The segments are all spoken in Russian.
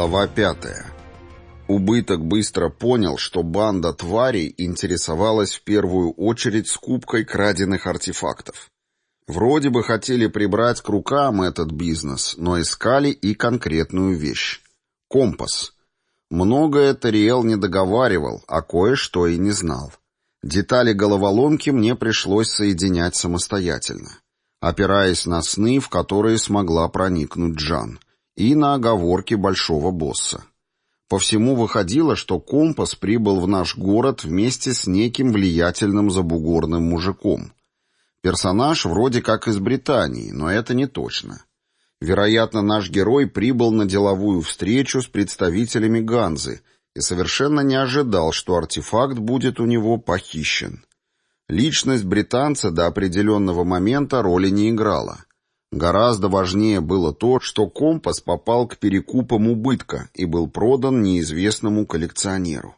Глава пятая. Убыток быстро понял, что банда тварей интересовалась в первую очередь скупкой краденных артефактов. Вроде бы хотели прибрать к рукам этот бизнес, но искали и конкретную вещь. Компас. Многое Тариэл не договаривал, а кое-что и не знал. Детали головоломки мне пришлось соединять самостоятельно, опираясь на сны, в которые смогла проникнуть Джан — и на оговорки большого босса. По всему выходило, что компас прибыл в наш город вместе с неким влиятельным забугорным мужиком. Персонаж вроде как из Британии, но это не точно. Вероятно, наш герой прибыл на деловую встречу с представителями Ганзы и совершенно не ожидал, что артефакт будет у него похищен. Личность британца до определенного момента роли не играла. Гораздо важнее было то, что компас попал к перекупам убытка и был продан неизвестному коллекционеру.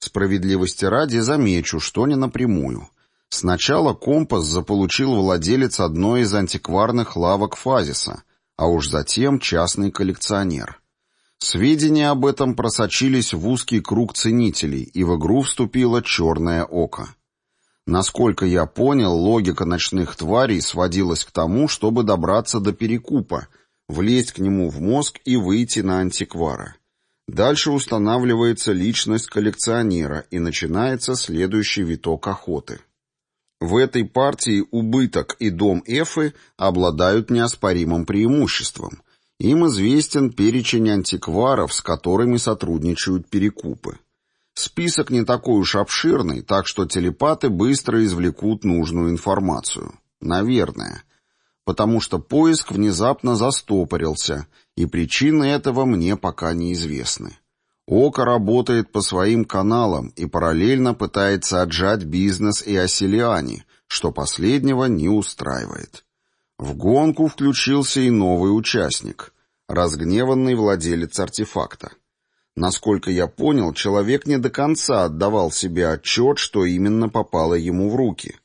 Справедливости ради замечу, что не напрямую. Сначала компас заполучил владелец одной из антикварных лавок Фазиса, а уж затем частный коллекционер. Сведения об этом просочились в узкий круг ценителей, и в игру вступило черное око. Насколько я понял, логика ночных тварей сводилась к тому, чтобы добраться до перекупа, влезть к нему в мозг и выйти на антиквара. Дальше устанавливается личность коллекционера и начинается следующий виток охоты. В этой партии убыток и дом Эфы обладают неоспоримым преимуществом. Им известен перечень антикваров, с которыми сотрудничают перекупы. Список не такой уж обширный, так что телепаты быстро извлекут нужную информацию. Наверное. Потому что поиск внезапно застопорился, и причины этого мне пока неизвестны. Око работает по своим каналам и параллельно пытается отжать бизнес и Оселиане, что последнего не устраивает. В гонку включился и новый участник — разгневанный владелец артефакта. Насколько я понял, человек не до конца отдавал себе отчет, что именно попало ему в руки.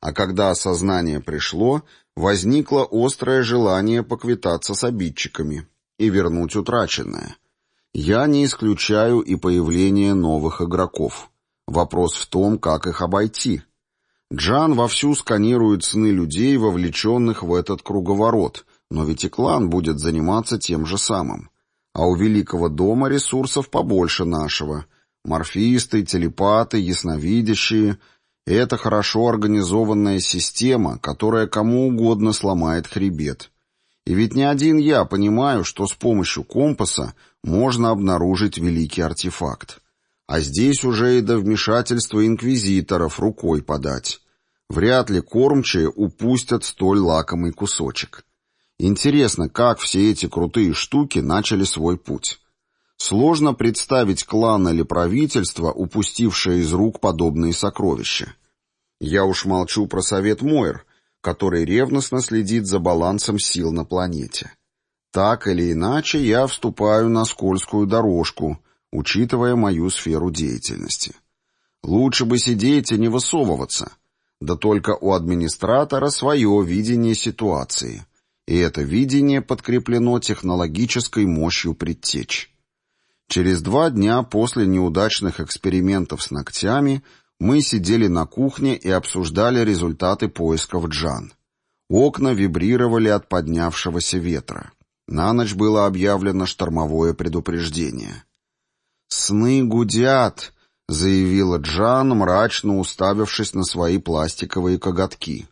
А когда осознание пришло, возникло острое желание поквитаться с обидчиками и вернуть утраченное. Я не исключаю и появление новых игроков. Вопрос в том, как их обойти. Джан вовсю сканирует сны людей, вовлеченных в этот круговорот, но ведь и клан будет заниматься тем же самым. А у Великого дома ресурсов побольше нашего. Морфисты, телепаты, ясновидящие — это хорошо организованная система, которая кому угодно сломает хребет. И ведь не один я понимаю, что с помощью компаса можно обнаружить великий артефакт. А здесь уже и до вмешательства инквизиторов рукой подать. Вряд ли кормчие упустят столь лакомый кусочек. Интересно, как все эти крутые штуки начали свой путь. Сложно представить клан или правительство, упустившее из рук подобные сокровища. Я уж молчу про совет Мойр, который ревностно следит за балансом сил на планете. Так или иначе, я вступаю на скользкую дорожку, учитывая мою сферу деятельности. Лучше бы сидеть и не высовываться. Да только у администратора свое видение ситуации и это видение подкреплено технологической мощью предтеч. Через два дня после неудачных экспериментов с ногтями мы сидели на кухне и обсуждали результаты поисков Джан. Окна вибрировали от поднявшегося ветра. На ночь было объявлено штормовое предупреждение. «Сны гудят», — заявила Джан, мрачно уставившись на свои пластиковые коготки.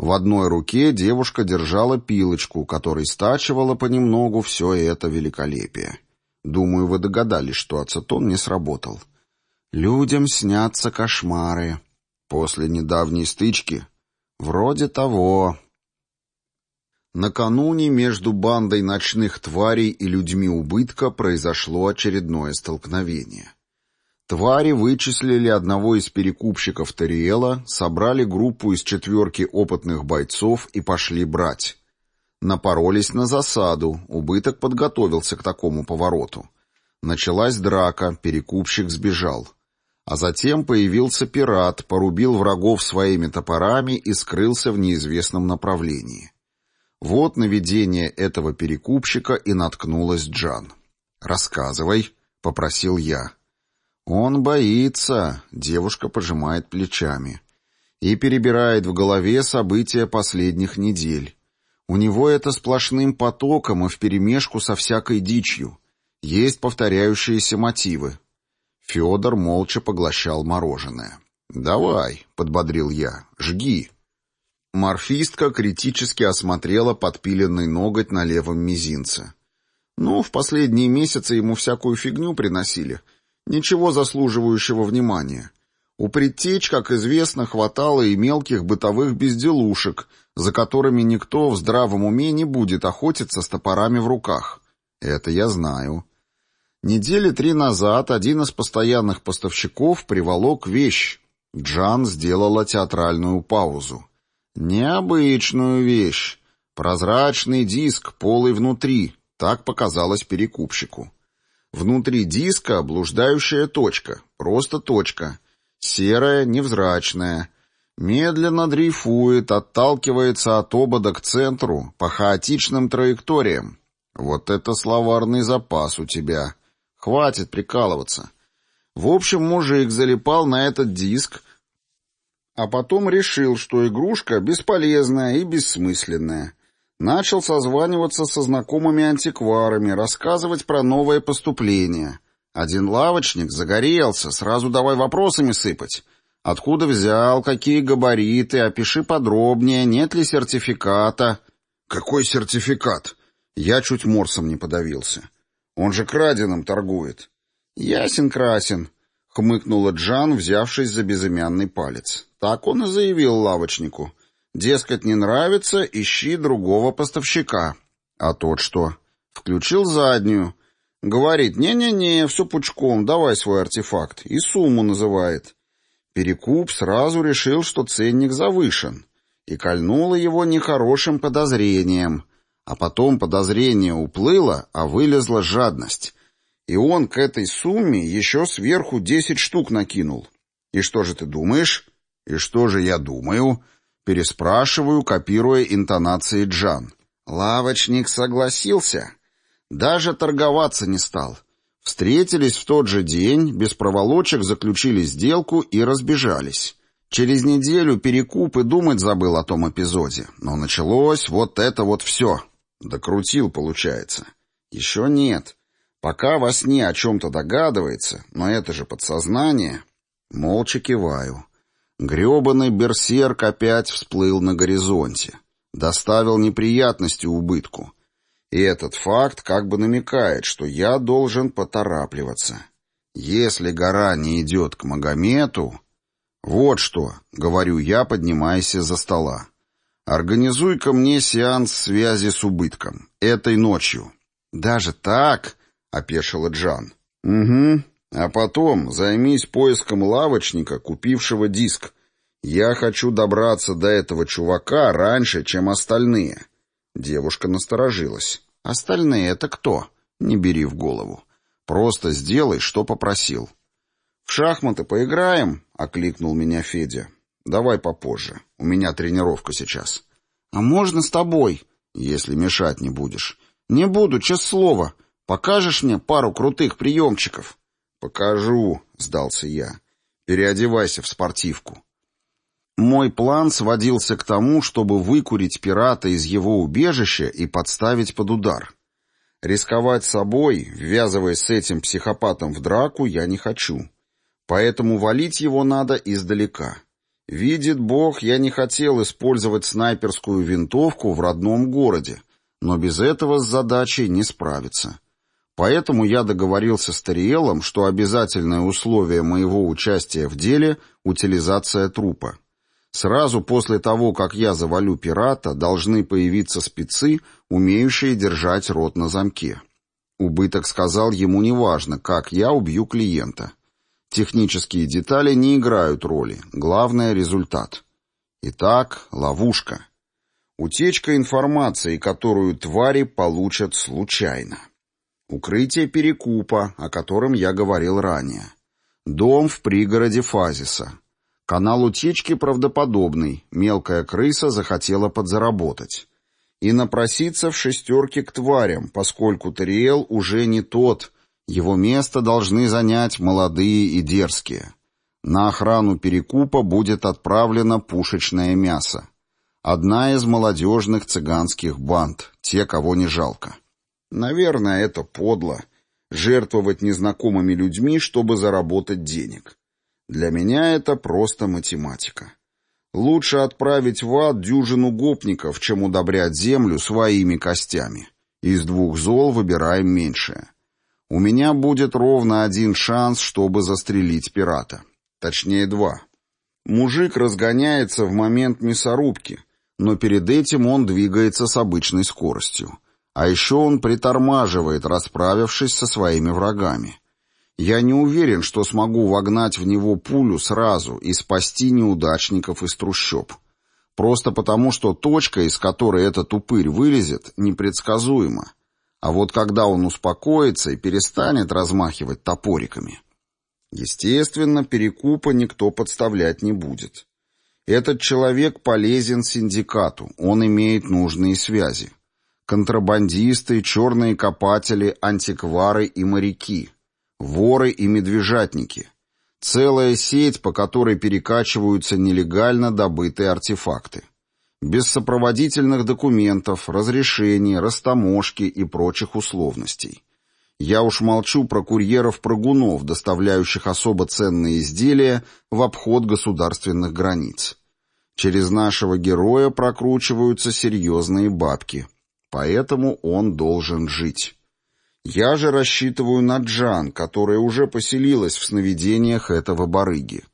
В одной руке девушка держала пилочку, которой стачивала понемногу все это великолепие. Думаю, вы догадались, что ацетон не сработал. Людям снятся кошмары. После недавней стычки? Вроде того. Накануне между бандой ночных тварей и людьми убытка произошло очередное столкновение. Твари вычислили одного из перекупщиков Тариэла, собрали группу из четверки опытных бойцов и пошли брать. Напоролись на засаду, убыток подготовился к такому повороту. Началась драка, перекупщик сбежал. А затем появился пират, порубил врагов своими топорами и скрылся в неизвестном направлении. Вот на видение этого перекупщика и наткнулась Джан. «Рассказывай», — попросил я. «Он боится», — девушка пожимает плечами. И перебирает в голове события последних недель. У него это сплошным потоком и вперемешку со всякой дичью. Есть повторяющиеся мотивы. Федор молча поглощал мороженое. «Давай», — подбодрил я, — «жги». Морфистка критически осмотрела подпиленный ноготь на левом мизинце. Ну, в последние месяцы ему всякую фигню приносили. Ничего заслуживающего внимания. У предтеч, как известно, хватало и мелких бытовых безделушек, за которыми никто в здравом уме не будет охотиться с топорами в руках. Это я знаю. Недели три назад один из постоянных поставщиков приволок вещь. Джан сделала театральную паузу. Необычную вещь. Прозрачный диск, полый внутри. Так показалось перекупщику. Внутри диска блуждающая точка, просто точка. Серая, невзрачная. Медленно дрейфует, отталкивается от обода к центру, по хаотичным траекториям. Вот это словарный запас у тебя. Хватит прикалываться. В общем, мужик залипал на этот диск, а потом решил, что игрушка бесполезная и бессмысленная. Начал созваниваться со знакомыми антикварами, рассказывать про новое поступление. Один лавочник загорелся, сразу давай вопросами сыпать. Откуда взял, какие габариты, опиши подробнее, нет ли сертификата. Какой сертификат? Я чуть морсом не подавился. Он же краденым торгует. Ясен-красен, хмыкнула Джан, взявшись за безымянный палец. Так он и заявил лавочнику. Дескать, не нравится, ищи другого поставщика. А тот что? Включил заднюю. Говорит, не-не-не, все пучком, давай свой артефакт. И сумму называет. Перекуп сразу решил, что ценник завышен. И кольнуло его нехорошим подозрением. А потом подозрение уплыло, а вылезла жадность. И он к этой сумме еще сверху десять штук накинул. И что же ты думаешь? И что же я думаю? Переспрашиваю, копируя интонации Джан. Лавочник согласился. Даже торговаться не стал. Встретились в тот же день, без проволочек заключили сделку и разбежались. Через неделю перекуп и думать забыл о том эпизоде. Но началось вот это вот все. Докрутил, получается. Еще нет. Пока во сне о чем-то догадывается, но это же подсознание. Молча киваю. Грёбаный берсерк опять всплыл на горизонте. Доставил неприятности убытку. И этот факт как бы намекает, что я должен поторапливаться. Если гора не идет к Магомету... Вот что, говорю я, поднимаясь из-за стола. Организуй-ка мне сеанс связи с убытком. Этой ночью. Даже так? — опешила Джан. Угу. А потом займись поиском лавочника, купившего диск. Я хочу добраться до этого чувака раньше, чем остальные. Девушка насторожилась. Остальные это кто? Не бери в голову. Просто сделай, что попросил. В шахматы поиграем, окликнул меня Федя. Давай попозже. У меня тренировка сейчас. А можно с тобой, если мешать не будешь? Не буду, честное слово. Покажешь мне пару крутых приемчиков? «Покажу», — сдался я. «Переодевайся в спортивку». Мой план сводился к тому, чтобы выкурить пирата из его убежища и подставить под удар. Рисковать собой, ввязываясь с этим психопатом в драку, я не хочу. Поэтому валить его надо издалека. Видит Бог, я не хотел использовать снайперскую винтовку в родном городе, но без этого с задачей не справиться. Поэтому я договорился с Тариэлом, что обязательное условие моего участия в деле — утилизация трупа. Сразу после того, как я завалю пирата, должны появиться спецы, умеющие держать рот на замке. Убыток сказал ему неважно, как я убью клиента. Технические детали не играют роли, главное — результат. Итак, ловушка. Утечка информации, которую твари получат случайно. Укрытие Перекупа, о котором я говорил ранее. Дом в пригороде Фазиса. Канал утечки правдоподобный, мелкая крыса захотела подзаработать. И напроситься в шестерке к тварям, поскольку Тариэл уже не тот, Его место должны занять молодые и дерзкие. На охрану перекупа будет отправлено пушечное мясо. Одна из молодежных цыганских банд, те, кого не жалко. Наверное, это подло — жертвовать незнакомыми людьми, чтобы заработать денег. Для меня это просто математика. Лучше отправить в ад дюжину гопников, чем удобрять землю своими костями. Из двух зол выбираем меньшее. У меня будет ровно один шанс, чтобы застрелить пирата. Точнее, два. Мужик разгоняется в момент мясорубки, но перед этим он двигается с обычной скоростью. А еще он притормаживает, расправившись со своими врагами. Я не уверен, что смогу вогнать в него пулю сразу и спасти неудачников из трущоб. Просто потому, что точка, из которой этот упырь вылезет, непредсказуема. А вот когда он успокоится и перестанет размахивать топориками... Естественно, перекупа никто подставлять не будет. Этот человек полезен синдикату, он имеет нужные связи. Контрабандисты, черные копатели, антиквары и моряки — воры и медвежатники. Целая сеть, по которой перекачиваются нелегально добытые артефакты. Без сопроводительных документов, разрешений, растаможки и прочих условностей. Я уж молчу про курьеров-прыгунов, доставляющих особо ценные изделия в обход государственных границ. Через нашего героя прокручиваются серьезные бабки. Поэтому он должен жить. Я же рассчитываю на Джан, которая уже поселилась в сновидениях этого барыги.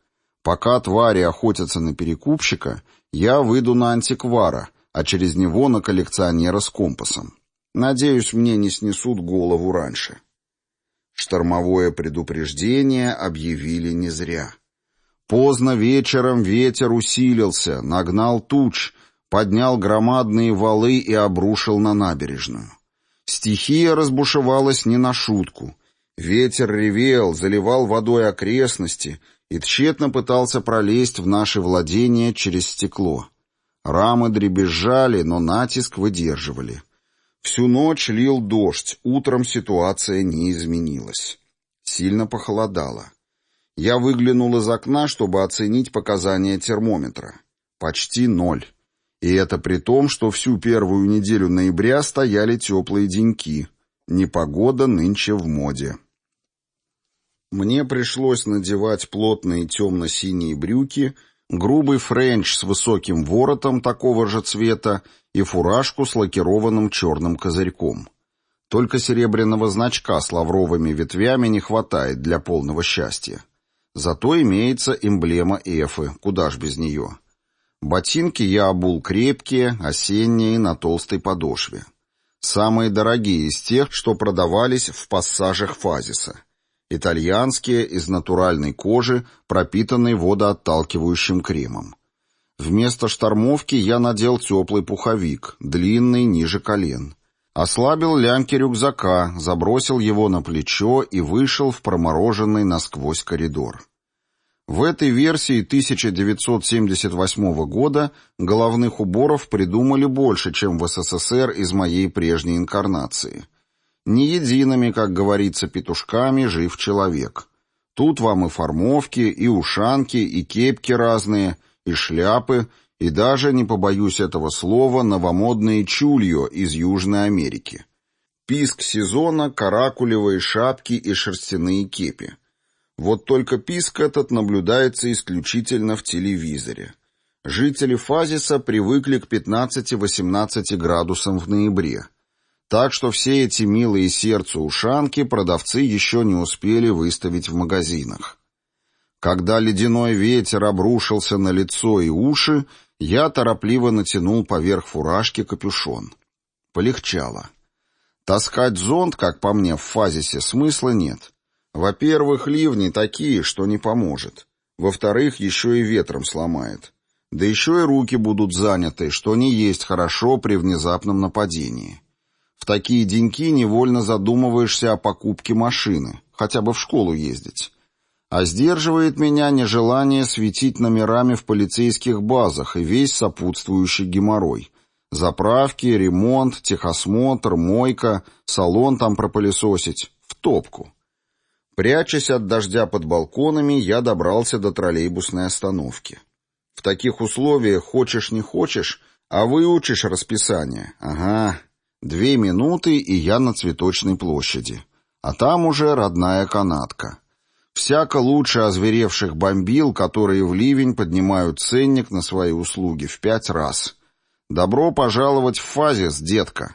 Пока твари охотятся на перекупщика, я выйду на антиквара, а через него на коллекционера с компасом. Надеюсь, мне не снесут голову раньше. Штормовое предупреждение объявили не зря. Поздно вечером ветер усилился, нагнал туч, поднял громадные валы и обрушил на набережную. Стихия разбушевалась не на шутку. Ветер ревел, заливал водой окрестности и тщетно пытался пролезть в наши владения через стекло. Рамы дребезжали, но натиск выдерживали. Всю ночь лил дождь, утром ситуация не изменилась. Сильно похолодало. Я выглянул из окна, чтобы оценить показания термометра. Почти ноль. И это при том, что всю первую неделю ноября стояли теплые деньки. Непогода нынче в моде. Мне пришлось надевать плотные темно-синие брюки, грубый френч с высоким воротом такого же цвета и фуражку с лакированным черным козырьком. Только серебряного значка с лавровыми ветвями не хватает для полного счастья. Зато имеется эмблема Эфы, куда ж без нее. Ботинки я обул крепкие, осенние, на толстой подошве. Самые дорогие из тех, что продавались в пассажах Фазиса. Итальянские, из натуральной кожи, пропитанной водоотталкивающим кремом. Вместо штормовки я надел теплый пуховик, длинный, ниже колен. Ослабил лямки рюкзака, забросил его на плечо и вышел в промороженный насквозь коридор. В этой версии 1978 года головных уборов придумали больше, чем в СССР из моей прежней инкарнации. Не едиными, как говорится, петушками жив человек. Тут вам и формовки, и ушанки, и кепки разные, и шляпы, и даже, не побоюсь этого слова, новомодные чульё из Южной Америки. Писк сезона, каракулевые шапки и шерстяные кепи. Вот только писк этот наблюдается исключительно в телевизоре. Жители Фазиса привыкли к 15-18 градусам в ноябре. Так что все эти милые сердцу ушанки продавцы еще не успели выставить в магазинах. Когда ледяной ветер обрушился на лицо и уши, я торопливо натянул поверх фуражки капюшон. Полегчало. Таскать зонт, как по мне, в фазисе смысла нет. Во-первых, ливни такие, что не поможет. Во-вторых, еще и ветром сломает. Да еще и руки будут заняты, что не есть хорошо при внезапном нападении. В такие деньки невольно задумываешься о покупке машины, хотя бы в школу ездить. А сдерживает меня нежелание светить номерами в полицейских базах и весь сопутствующий геморрой. Заправки, ремонт, техосмотр, мойка, салон там пропылесосить. В топку. Прячась от дождя под балконами, я добрался до троллейбусной остановки. В таких условиях хочешь не хочешь, а выучишь расписание. Ага, две минуты, и я на Цветочной площади. А там уже родная канатка. Всяко лучше озверевших бомбил, которые в ливень поднимают ценник на свои услуги в пять раз. Добро пожаловать в фазис, детка.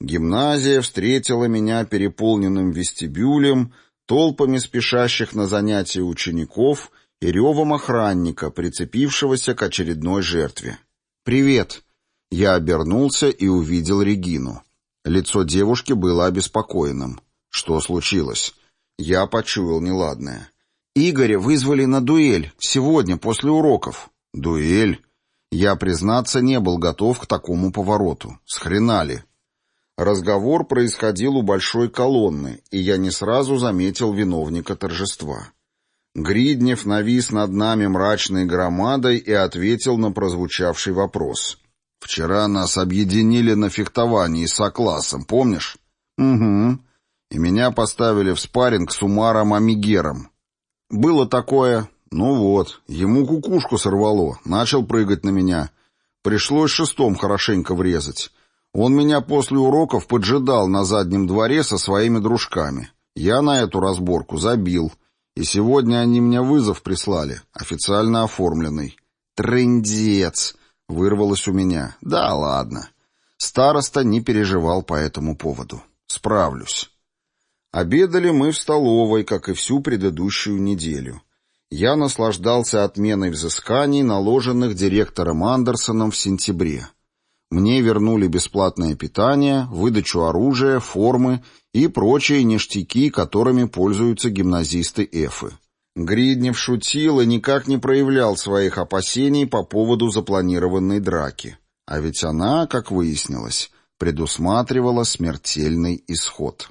Гимназия встретила меня переполненным вестибюлем, толпами спешащих на занятия учеников и ревом охранника, прицепившегося к очередной жертве. «Привет!» Я обернулся и увидел Регину. Лицо девушки было обеспокоенным. Что случилось? Я почуял неладное. «Игоря вызвали на дуэль. Сегодня, после уроков». «Дуэль?» Я, признаться, не был готов к такому повороту. Схренали. Разговор происходил у большой колонны, и я не сразу заметил виновника торжества. Гриднев навис над нами мрачной громадой и ответил на прозвучавший вопрос. «Вчера нас объединили на фехтовании с А-классом, помнишь?» «Угу. И меня поставили в спарринг с Умаром Амигером. Было такое. Ну вот, ему кукушку сорвало, начал прыгать на меня. Пришлось шестом хорошенько врезать. Он меня после уроков поджидал на заднем дворе со своими дружками. Я на эту разборку забил. И сегодня они мне вызов прислали, официально оформленный. «Трындец!» — вырвалось у меня. «Да ладно». Староста не переживал по этому поводу. «Справлюсь». Обедали мы в столовой, как и всю предыдущую неделю. Я наслаждался отменой взысканий, наложенных директором Андерсоном в сентябре. Мне вернули бесплатное питание, выдачу оружия, формы и прочие ништяки, которыми пользуются гимназисты Эфы. Гриднев шутил и никак не проявлял своих опасений по поводу запланированной драки. А ведь она, как выяснилось, предусматривала смертельный исход.